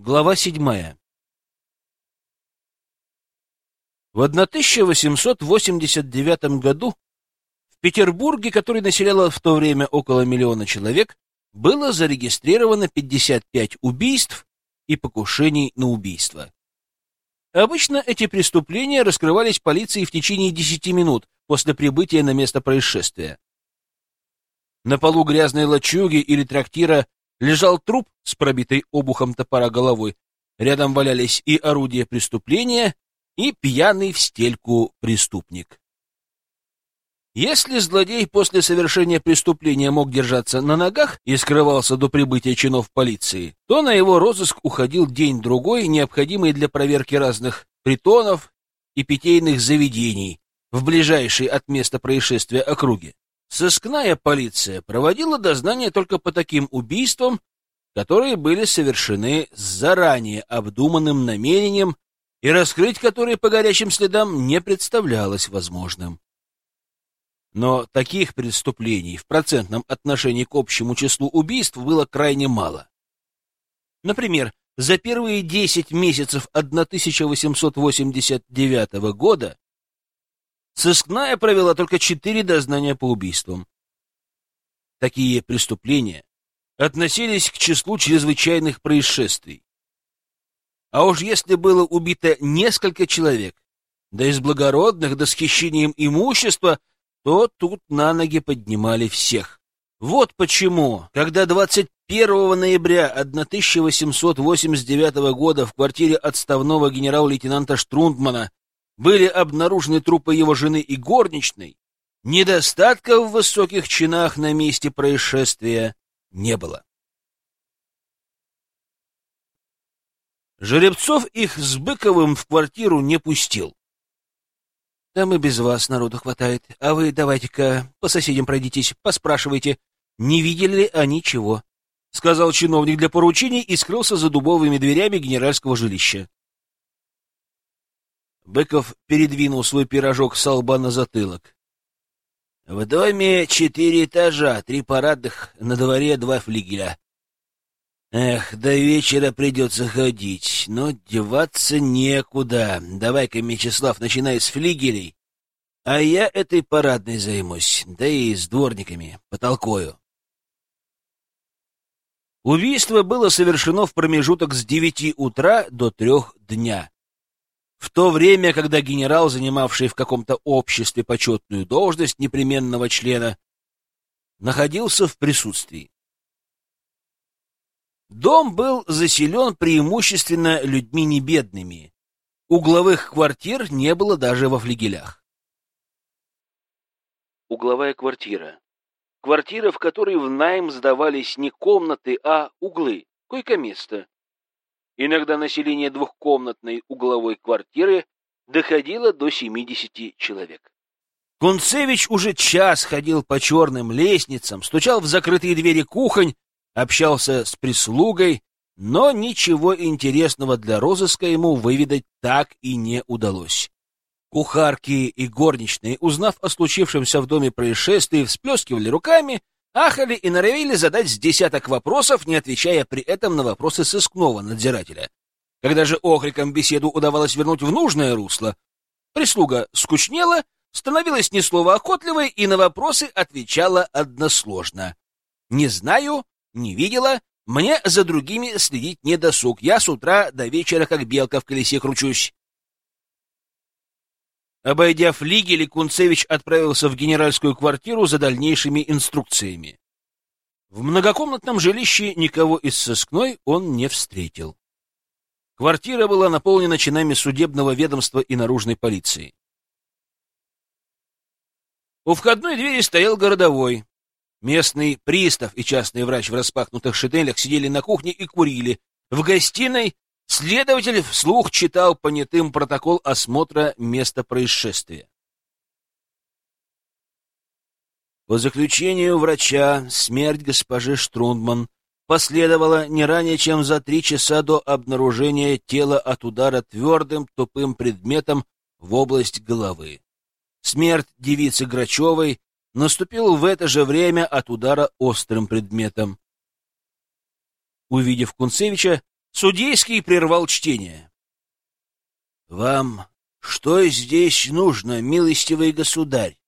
Глава седьмая. В 1889 году в Петербурге, который населяло в то время около миллиона человек, было зарегистрировано 55 убийств и покушений на убийство. Обычно эти преступления раскрывались полицией в течение 10 минут после прибытия на место происшествия. На полу грязной лачуги или трактира лежал труп с пробитой обухом топора головой. Рядом валялись и орудия преступления, и пьяный в стельку преступник. Если злодей после совершения преступления мог держаться на ногах и скрывался до прибытия чинов полиции, то на его розыск уходил день-другой, необходимый для проверки разных притонов и питейных заведений в ближайшей от места происшествия округе. Сыскная полиция проводила дознание только по таким убийствам, которые были совершены с заранее обдуманным намерением и раскрыть которые по горячим следам не представлялось возможным. Но таких преступлений в процентном отношении к общему числу убийств было крайне мало. Например, за первые 10 месяцев 1889 года Сыскная провела только четыре дознания по убийствам. Такие преступления относились к числу чрезвычайных происшествий. А уж если было убито несколько человек, да из благородных, да с хищением имущества, то тут на ноги поднимали всех. Вот почему, когда 21 ноября 1889 года в квартире отставного генерал-лейтенанта Штрундмана были обнаружены трупы его жены и горничной, недостатка в высоких чинах на месте происшествия не было. Жеребцов их с Быковым в квартиру не пустил. Там и без вас народу хватает, а вы давайте-ка по соседям пройдитесь, поспрашивайте, не видели ли они чего, — сказал чиновник для поручений и скрылся за дубовыми дверями генеральского жилища. Быков передвинул свой пирожок с лба на затылок. В доме четыре этажа, три парадных, на дворе два флигеля. Эх, до вечера придется ходить, но деваться некуда. Давай-ка, Мечислав, начинай с флигелей, а я этой парадной займусь, да и с дворниками потолкую. Убийство было совершено в промежуток с девяти утра до трех дня. В то время, когда генерал, занимавший в каком-то обществе почетную должность непременного члена, находился в присутствии. Дом был заселен преимущественно людьми небедными. Угловых квартир не было даже во флигелях. Угловая квартира. Квартира, в которой в найм сдавались не комнаты, а углы, койко-место. Иногда население двухкомнатной угловой квартиры доходило до 70 человек. Кунцевич уже час ходил по черным лестницам, стучал в закрытые двери кухонь, общался с прислугой, но ничего интересного для розыска ему выведать так и не удалось. Кухарки и горничные, узнав о случившемся в доме происшествии, всплескивали руками, ахали и норовили задать с десяток вопросов, не отвечая при этом на вопросы сыскного надзирателя. Когда же окриком беседу удавалось вернуть в нужное русло, прислуга скучнела, становилась ни слова охотливой и на вопросы отвечала односложно. «Не знаю, не видела, мне за другими следить не досуг, я с утра до вечера как белка в колесе кручусь». Обойдя флигель, Кунцевич отправился в генеральскую квартиру за дальнейшими инструкциями. В многокомнатном жилище никого из сыскной он не встретил. Квартира была наполнена чинами судебного ведомства и наружной полиции. У входной двери стоял городовой. Местный пристав и частный врач в распахнутых шинелях сидели на кухне и курили. В гостиной Следователь вслух читал понятым протокол осмотра места происшествия. По заключению врача, смерть госпожи Штрундман последовала не ранее, чем за три часа до обнаружения тела от удара твердым тупым предметом в область головы. Смерть девицы Грачевой наступила в это же время от удара острым предметом. Увидев Кунцевича, Судейский прервал чтение. «Вам что здесь нужно, милостивый государь?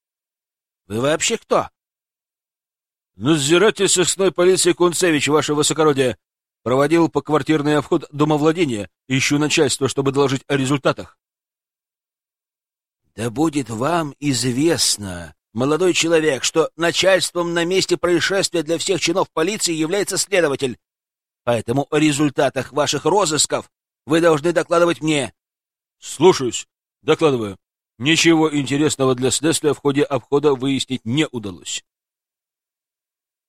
Вы вообще кто?» «Надзиратель сыскной полиции Кунцевич, ваше высокородие, проводил поквартирный обход домовладения. Ищу начальство, чтобы доложить о результатах». «Да будет вам известно, молодой человек, что начальством на месте происшествия для всех чинов полиции является следователь. Поэтому о результатах ваших розысков вы должны докладывать мне. Слушаюсь. Докладываю. Ничего интересного для следствия в ходе обхода выяснить не удалось.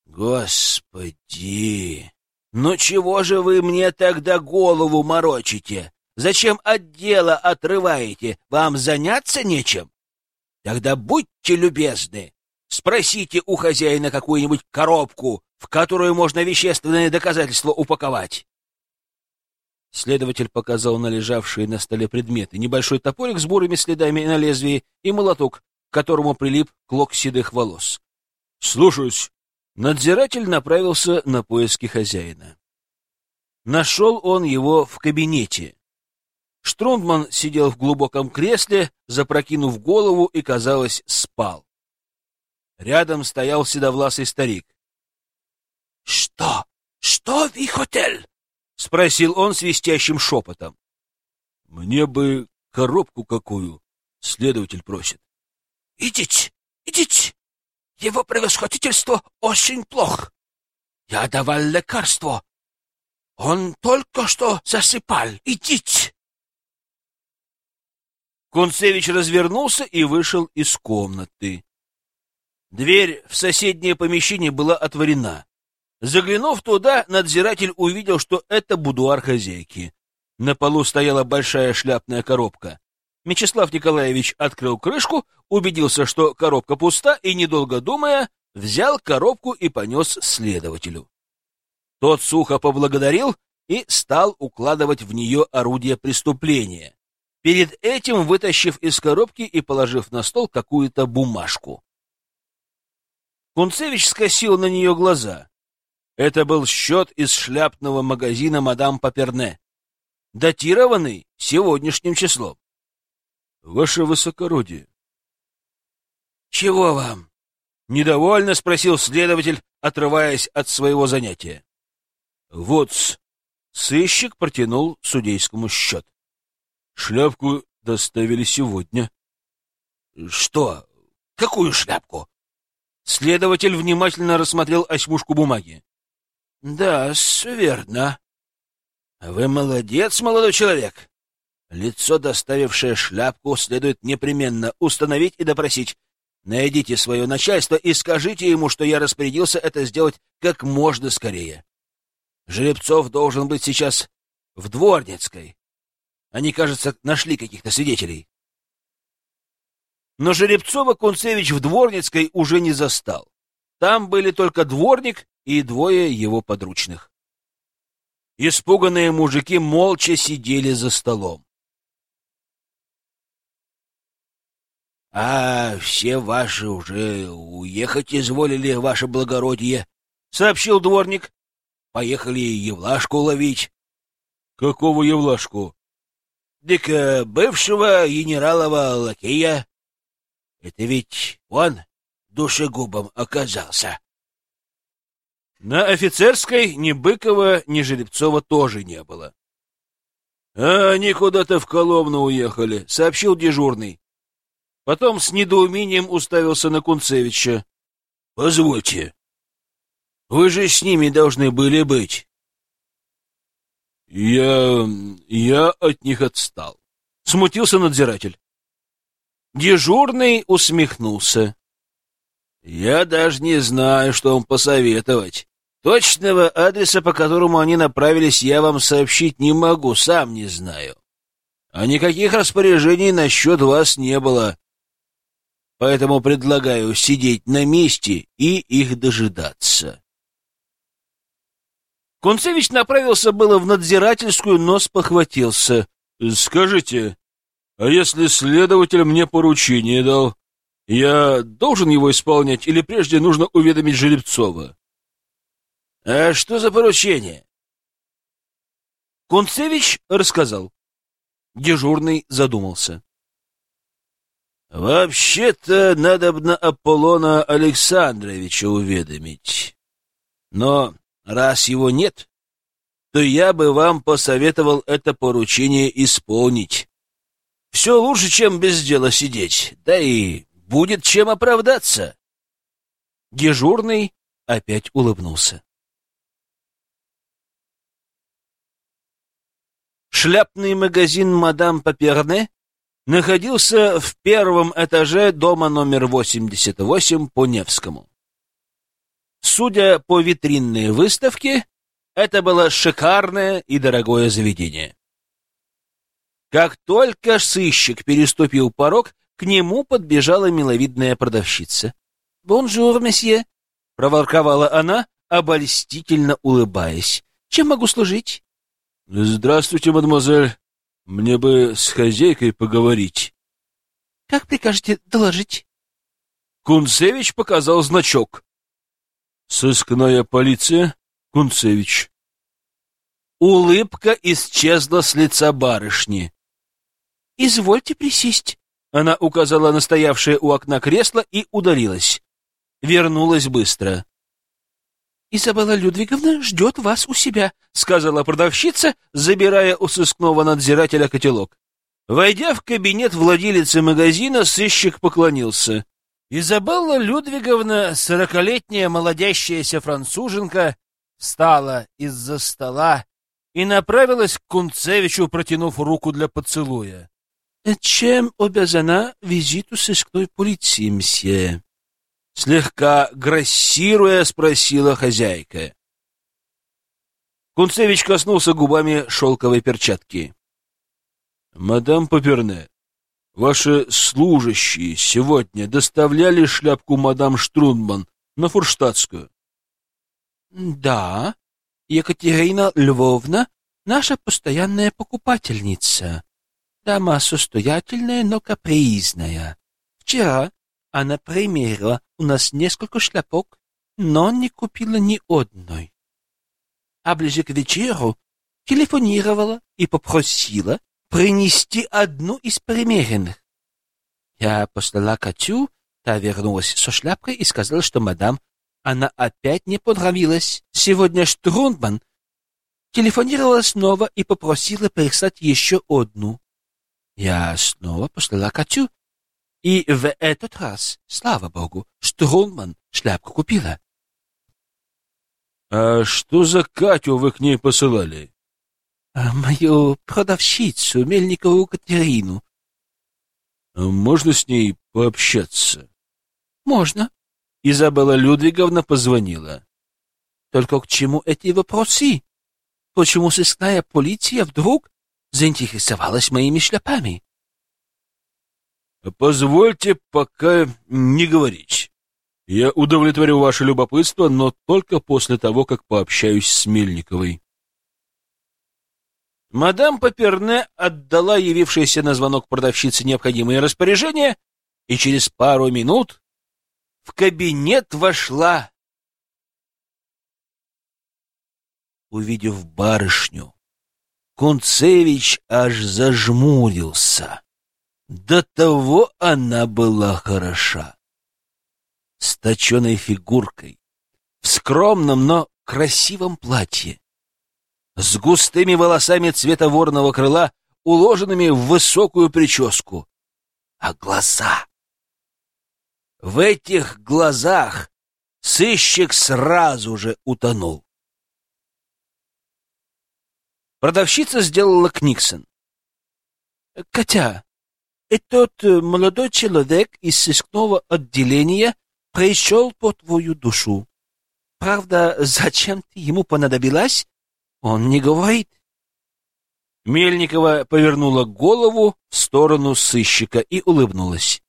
Господи! Ну чего же вы мне тогда голову морочите? Зачем от дела отрываете? Вам заняться нечем? Тогда будьте любезны, спросите у хозяина какую-нибудь коробку, в которую можно вещественные доказательства упаковать. Следователь показал на лежавшие на столе предметы. Небольшой топорик с бурыми следами на лезвии и молоток, к которому прилип клок седых волос. «Слушаюсь». Надзиратель направился на поиски хозяина. Нашел он его в кабинете. Штрундман сидел в глубоком кресле, запрокинув голову и, казалось, спал. Рядом стоял седовласый старик. — Что? Что, Вихотель? — спросил он свистящим шепотом. — Мне бы коробку какую, следователь просит. — Идите, идите. Его превосходительство очень плох. Я давал лекарство. Он только что засыпал. Идите. Кунцевич развернулся и вышел из комнаты. Дверь в соседнее помещение была отворена. Заглянув туда, надзиратель увидел, что это будуар хозяйки. На полу стояла большая шляпная коробка. Мечислав Николаевич открыл крышку, убедился, что коробка пуста, и, недолго думая, взял коробку и понес следователю. Тот сухо поблагодарил и стал укладывать в нее орудие преступления, перед этим вытащив из коробки и положив на стол какую-то бумажку. Кунцевич скосил на нее глаза. Это был счет из шляпного магазина «Мадам Паперне», датированный сегодняшним числом. — Ваше высокородие. — Чего вам? — недовольно спросил следователь, отрываясь от своего занятия. — Вот-с. Сыщик протянул судейскому счет. Шляпку доставили сегодня. — Что? Какую шляпку? Следователь внимательно рассмотрел осьмушку бумаги. — Да, верно. — Вы молодец, молодой человек. Лицо, доставившее шляпку, следует непременно установить и допросить. Найдите свое начальство и скажите ему, что я распорядился это сделать как можно скорее. Жеребцов должен быть сейчас в Дворницкой. Они, кажется, нашли каких-то свидетелей. Но Жеребцова Кунцевич в Дворницкой уже не застал. Там были только дворник и двое его подручных. Испуганные мужики молча сидели за столом. — А все ваши уже уехать изволили, ваше благородие, — сообщил дворник. — Поехали Евлашку ловить. — Какого Евлашку? — Так э, бывшего генералова лакея. Это ведь он душегубом оказался. На офицерской ни Быкова, ни Жеребцова тоже не было. — А они куда-то в Коломну уехали, — сообщил дежурный. Потом с недоумением уставился на Кунцевича. — Позвольте, вы же с ними должны были быть. — Я... я от них отстал. Смутился надзиратель. Дежурный усмехнулся. — Я даже не знаю, что вам посоветовать. Точного адреса, по которому они направились, я вам сообщить не могу, сам не знаю. А никаких распоряжений насчет вас не было. Поэтому предлагаю сидеть на месте и их дожидаться. Кунцевич направился было в надзирательскую, но спохватился. — Скажите, а если следователь мне поручение дал, я должен его исполнять или прежде нужно уведомить Жеребцова? — А что за поручение? Кунцевич рассказал. Дежурный задумался. «Вообще-то надо бы на Аполлона Александровича уведомить. Но раз его нет, то я бы вам посоветовал это поручение исполнить. Все лучше, чем без дела сидеть, да и будет чем оправдаться». Дежурный опять улыбнулся. Шляпный магазин «Мадам Паперне» находился в первом этаже дома номер 88 по Невскому. Судя по витринной выставке, это было шикарное и дорогое заведение. Как только сыщик переступил порог, к нему подбежала миловидная продавщица. «Bonjour, monsieur!» — проворковала она, обольстительно улыбаясь. «Чем могу служить?» «Здравствуйте, мадемуазель. Мне бы с хозяйкой поговорить». «Как прикажете доложить?» Кунцевич показал значок. «Сыскная полиция, Кунцевич». Улыбка исчезла с лица барышни. «Извольте присесть». Она указала на стоявшее у окна кресло и удалилась. Вернулась быстро. «Изабелла Людвиговна ждет вас у себя», — сказала продавщица, забирая у сыскного надзирателя котелок. Войдя в кабинет владелицы магазина, сыщик поклонился. Изабелла Людвиговна, сорокалетняя молодящаяся француженка, встала из-за стола и направилась к Кунцевичу, протянув руку для поцелуя. «Чем обязана визиту сыскной полиции, мсье?» Слегка грассируя, спросила хозяйка. Кунцевич коснулся губами шелковой перчатки. «Мадам Паперне, ваши служащие сегодня доставляли шляпку мадам Штрунман на Фурштадтскую?» «Да, Екатерина Львовна — наша постоянная покупательница. Дама состоятельная, но капризная. Вчера она примерила у нас несколько шляпок, но не купила ни одной. А ближе к вечеру телефонировала и попросила принести одну из примеренных. Я послала Катю, та вернулась со шляпкой и сказала, что мадам, она опять не понравилась. Сегодня Штрундман телефонировала снова и попросила прислать еще одну. Я снова послала Катю, и в этот раз, слава богу, Штурман шляпку купила. — А что за Катю вы к ней посылали? А — Мою продавщицу, Мельникову Катерину. А — Можно с ней пообщаться? — Можно. Изабелла Людвиговна позвонила. — Только к чему эти вопросы? Почему сыскная полиция вдруг заинтересовалась моими шляпами? Позвольте пока не говорить. Я удовлетворю ваше любопытство, но только после того, как пообщаюсь с Мельниковой. Мадам Паперне отдала явившейся на звонок продавщице необходимые распоряжения, и через пару минут в кабинет вошла. Увидев барышню, Кунцевич аж зажмурился. До того она была хороша. С точенной фигуркой, в скромном, но красивом платье, с густыми волосами цвета ворного крыла, уложенными в высокую прическу. А глаза... В этих глазах сыщик сразу же утонул. Продавщица сделала Книксон. — Катя, этот э, молодой человек из сыскного отделения пришел по твою душу. Правда, зачем ты ему понадобилась, он не говорит. Мельникова повернула голову в сторону сыщика и улыбнулась.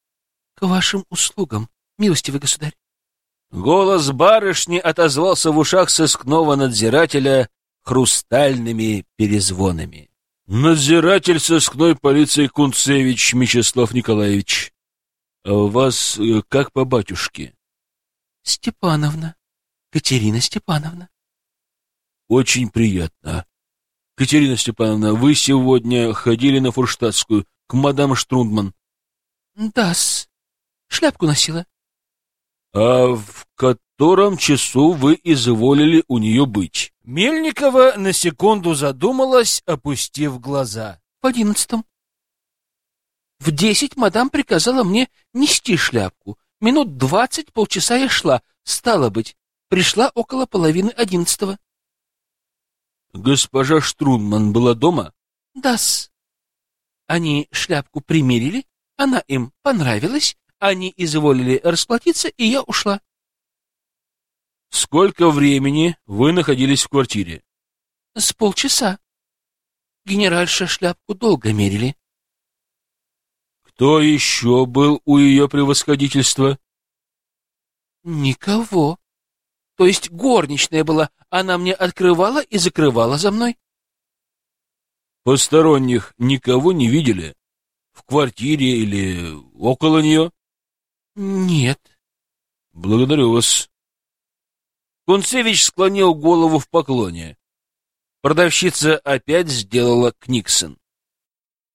— К вашим услугам, милостивый государь. Голос барышни отозвался в ушах сыскного надзирателя хрустальными перезвонами. Надзиратель сыскной полиции Кунцевич Мечислав Николаевич. А вас э, как по батюшке? Степановна. Катерина Степановна. Очень приятно. Катерина Степановна, вы сегодня ходили на Фурштадтскую, к мадам Штрундман? Да-с. Шляпку носила. А в котором часу вы изволили у нее быть? Мельникова на секунду задумалась, опустив глаза. В одиннадцатом. В десять мадам приказала мне нести шляпку. Минут двадцать, полчаса я шла. Стало быть, пришла около половины одиннадцатого. Госпожа Штрунман была дома? Да-с. Они шляпку примерили, она им понравилась, они изволили расплатиться, и я ушла. Сколько времени вы находились в квартире? С полчаса. Генеральша шляпку долго мерили. Кто еще был у ее превосходительства? Никого. То есть горничная была, она мне открывала и закрывала за мной. Посторонних никого не видели? В квартире или около нее? Нет. Благодарю вас. Кунцевич склонил голову в поклоне. Продавщица опять сделала Книксон.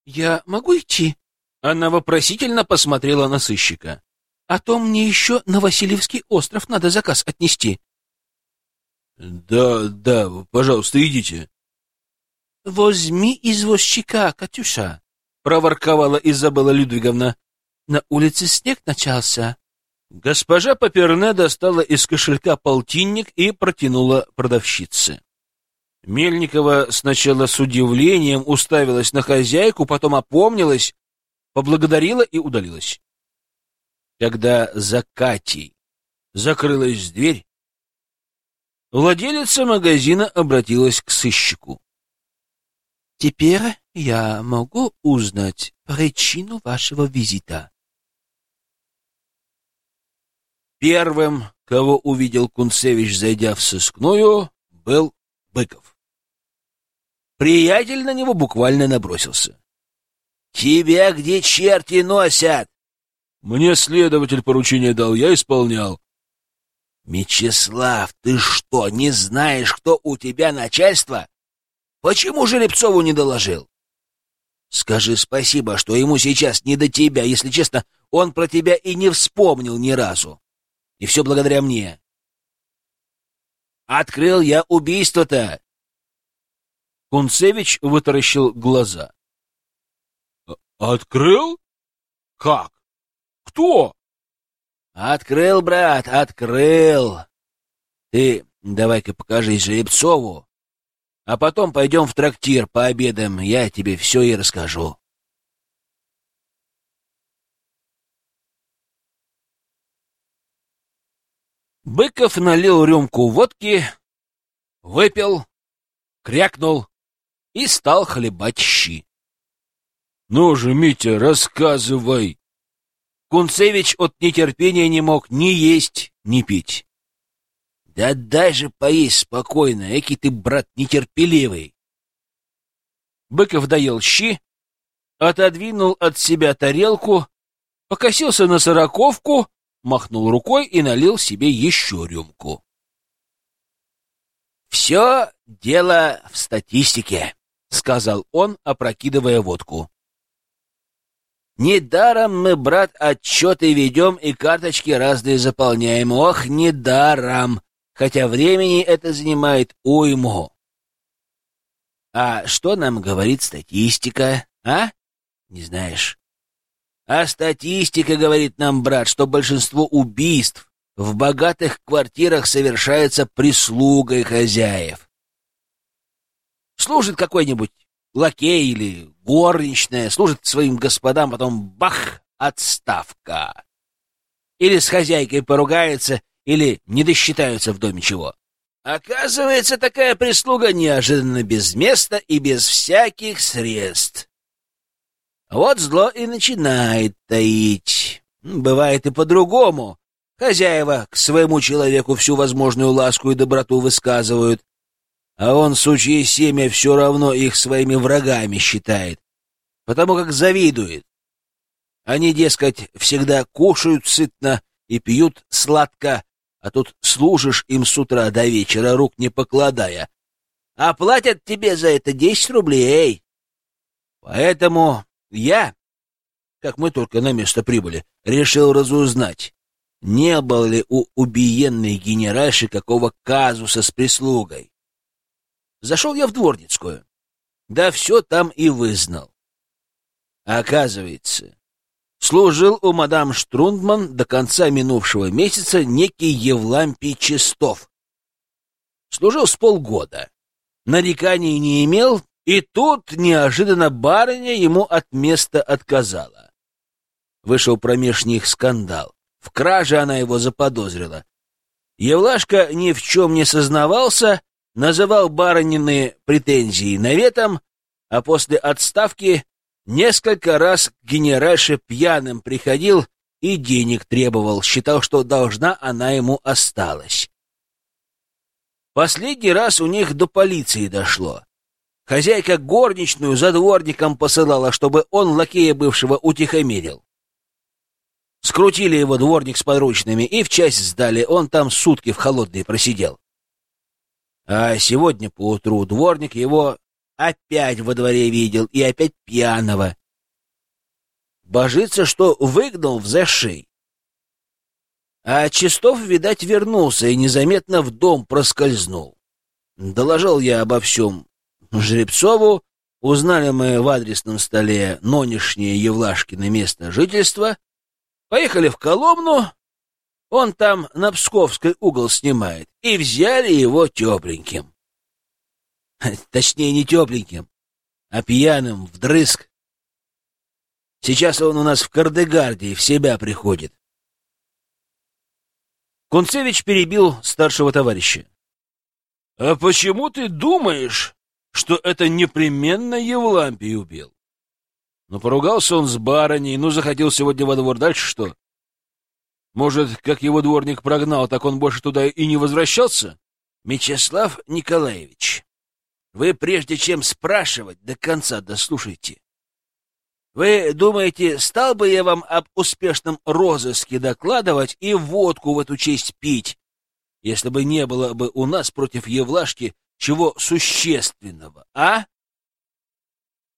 Я могу идти? Она вопросительно посмотрела на сыщика. А то мне еще на Васильевский остров надо заказ отнести. Да, да, пожалуйста, идите. Возьми извозчика, Катюша, проворковала Изабелла Людвиговна. На улице снег начался. Госпожа Паперне достала из кошелька полтинник и протянула продавщице. Мельникова сначала с удивлением уставилась на хозяйку, потом опомнилась, поблагодарила и удалилась. Когда за Катей закрылась дверь, владелица магазина обратилась к сыщику. «Теперь я могу узнать причину вашего визита?» Первым, кого увидел Кунцевич, зайдя в сыскную, был Быков. Приятель на него буквально набросился. «Тебя где черти носят?» «Мне следователь поручение дал, я исполнял». «Мечислав, ты что, не знаешь, кто у тебя начальство? Почему Жеребцову не доложил?» «Скажи спасибо, что ему сейчас не до тебя. Если честно, он про тебя и не вспомнил ни разу. И все благодаря мне. Открыл я убийство-то. Кунцевич вытаращил глаза. Открыл? Как? Кто? Открыл, брат, открыл. Ты давай-ка покажись Жеребцову, а потом пойдем в трактир пообедаем, я тебе все и расскажу. Быков налил рюмку водки, выпил, крякнул и стал хлебать щи. — Ну же, Митя, рассказывай! Кунцевич от нетерпения не мог ни есть, ни пить. — Да дай же поесть спокойно, эки ты, брат, нетерпеливый. Быков доел щи, отодвинул от себя тарелку, покосился на сороковку махнул рукой и налил себе еще рюмку. «Все дело в статистике», — сказал он, опрокидывая водку. «Недаром мы, брат, отчеты ведем и карточки разные заполняем. Ох, недаром! Хотя времени это занимает уйму. А что нам говорит статистика, а? Не знаешь? А статистика говорит нам, брат, что большинство убийств в богатых квартирах совершается прислугой хозяев. Служит какой-нибудь лакей или горничная, служит своим господам, потом бах, отставка. Или с хозяйкой поругается, или не досчитаются в доме чего. Оказывается, такая прислуга неожиданно без места и без всяких средств. Вот зло и начинает таить. Бывает и по-другому. Хозяева к своему человеку всю возможную ласку и доброту высказывают, а он, сучье семя, все равно их своими врагами считает, потому как завидует. Они, дескать, всегда кушают сытно и пьют сладко, а тут служишь им с утра до вечера, рук не покладая, а платят тебе за это десять рублей. Поэтому я, как мы только на место прибыли, решил разузнать, не было ли у убиенной генеральши какого казуса с прислугой. Зашел я в дворницкую. Да все там и вызнал. Оказывается, служил у мадам Штрундман до конца минувшего месяца некий Евлампий Чистов. Служил с полгода. Нареканий не имел, и тут неожиданно барыня ему от места отказала. Вышел промеж них скандал. В краже она его заподозрила. Евлашка ни в чем не сознавался, называл барынины претензии наветом, а после отставки несколько раз к генеральше пьяным приходил и денег требовал, считал, что должна она ему осталась. Последний раз у них до полиции дошло. Хозяйка горничную за дворником посылала, чтобы он лакея бывшего утихомирил. Скрутили его дворник с подручными и в часть сдали, он там сутки в холодной просидел. А сегодня поутру дворник его опять во дворе видел и опять пьяного. Божится, что выгнал в зашей. А Чистов, видать, вернулся и незаметно в дом проскользнул. Доложил я обо всем Жребцову, узнали мы в адресном столе нынешнее Евлашкино место жительства — Поехали в Коломну, он там на Псковской угол снимает, и взяли его тепленьким. Точнее, не тепленьким, а пьяным, вдрызг. Сейчас он у нас в Кардегарде и в себя приходит. Кунцевич перебил старшего товарища. — А почему ты думаешь, что это непременно Евлампий убил? Ну, поругался он с барыней, ну, захотел сегодня во двор. Дальше что? Может, как его дворник прогнал, так он больше туда и не возвращался? Мечислав Николаевич, вы прежде чем спрашивать, до конца дослушайте. Вы думаете, стал бы я вам об успешном розыске докладывать и водку в эту честь пить, если бы не было бы у нас против Евлашки чего существенного, а?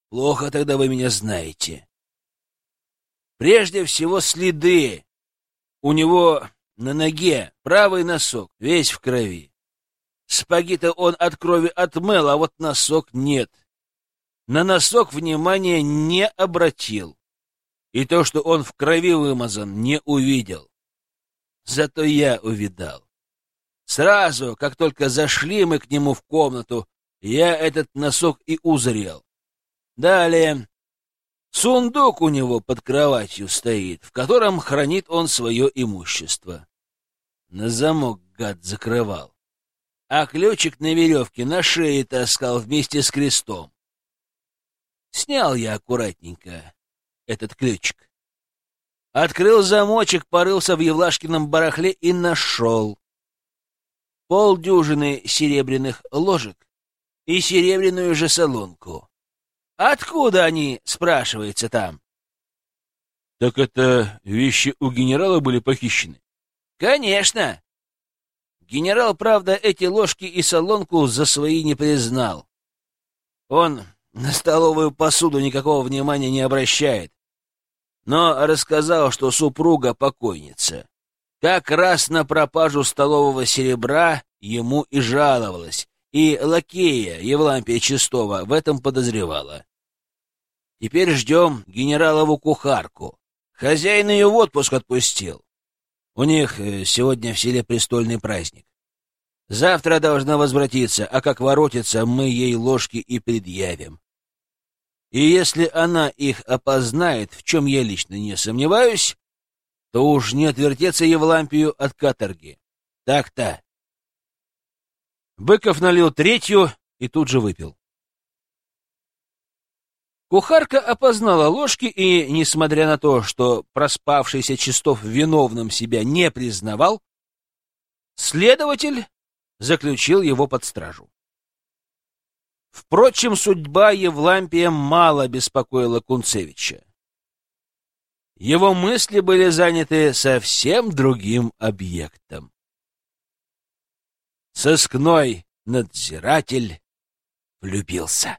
Плохо тогда вы меня знаете. Прежде всего следы. У него на ноге правый носок, весь в крови. Спаги-то он от крови отмыл, а вот носок нет. На носок внимания не обратил. И то, что он в крови вымазан, не увидел. Зато я увидал. Сразу, как только зашли мы к нему в комнату, я этот носок и узрел. Далее. Сундук у него под кроватью стоит, в котором хранит он свое имущество. На замок гад закрывал. А ключик на веревке на шее таскал вместе с крестом. Снял я аккуратненько этот ключик. Открыл замочек, порылся в Евлашкином барахле и нашел. Полдюжины серебряных ложек и серебряную же солонку. Откуда они, спрашивается там? Так это вещи у генерала были похищены? Конечно. Генерал, правда, эти ложки и солонку за свои не признал. Он на столовую посуду никакого внимания не обращает. Но рассказал, что супруга покойница. Как раз на пропажу столового серебра ему и жаловалась, и лакея Евлампия Чистова в этом подозревала. Теперь ждем генералову кухарку. Хозяин ее в отпуск отпустил. У них э, сегодня в селе престольный праздник. Завтра должна возвратиться, а как воротится, мы ей ложки и предъявим. И если она их опознает, в чем я лично не сомневаюсь, то уж не отвертеться Евлампию от каторги. Так-то. Быков налил третью и тут же выпил. Кухарка опознала ложки и, несмотря на то, что проспавшийся Чистов виновным себя не признавал, следователь заключил его под стражу. Впрочем, судьба Евлампия мало беспокоила Кунцевича. Его мысли были заняты совсем другим объектом сыскной надзиратель влюбился.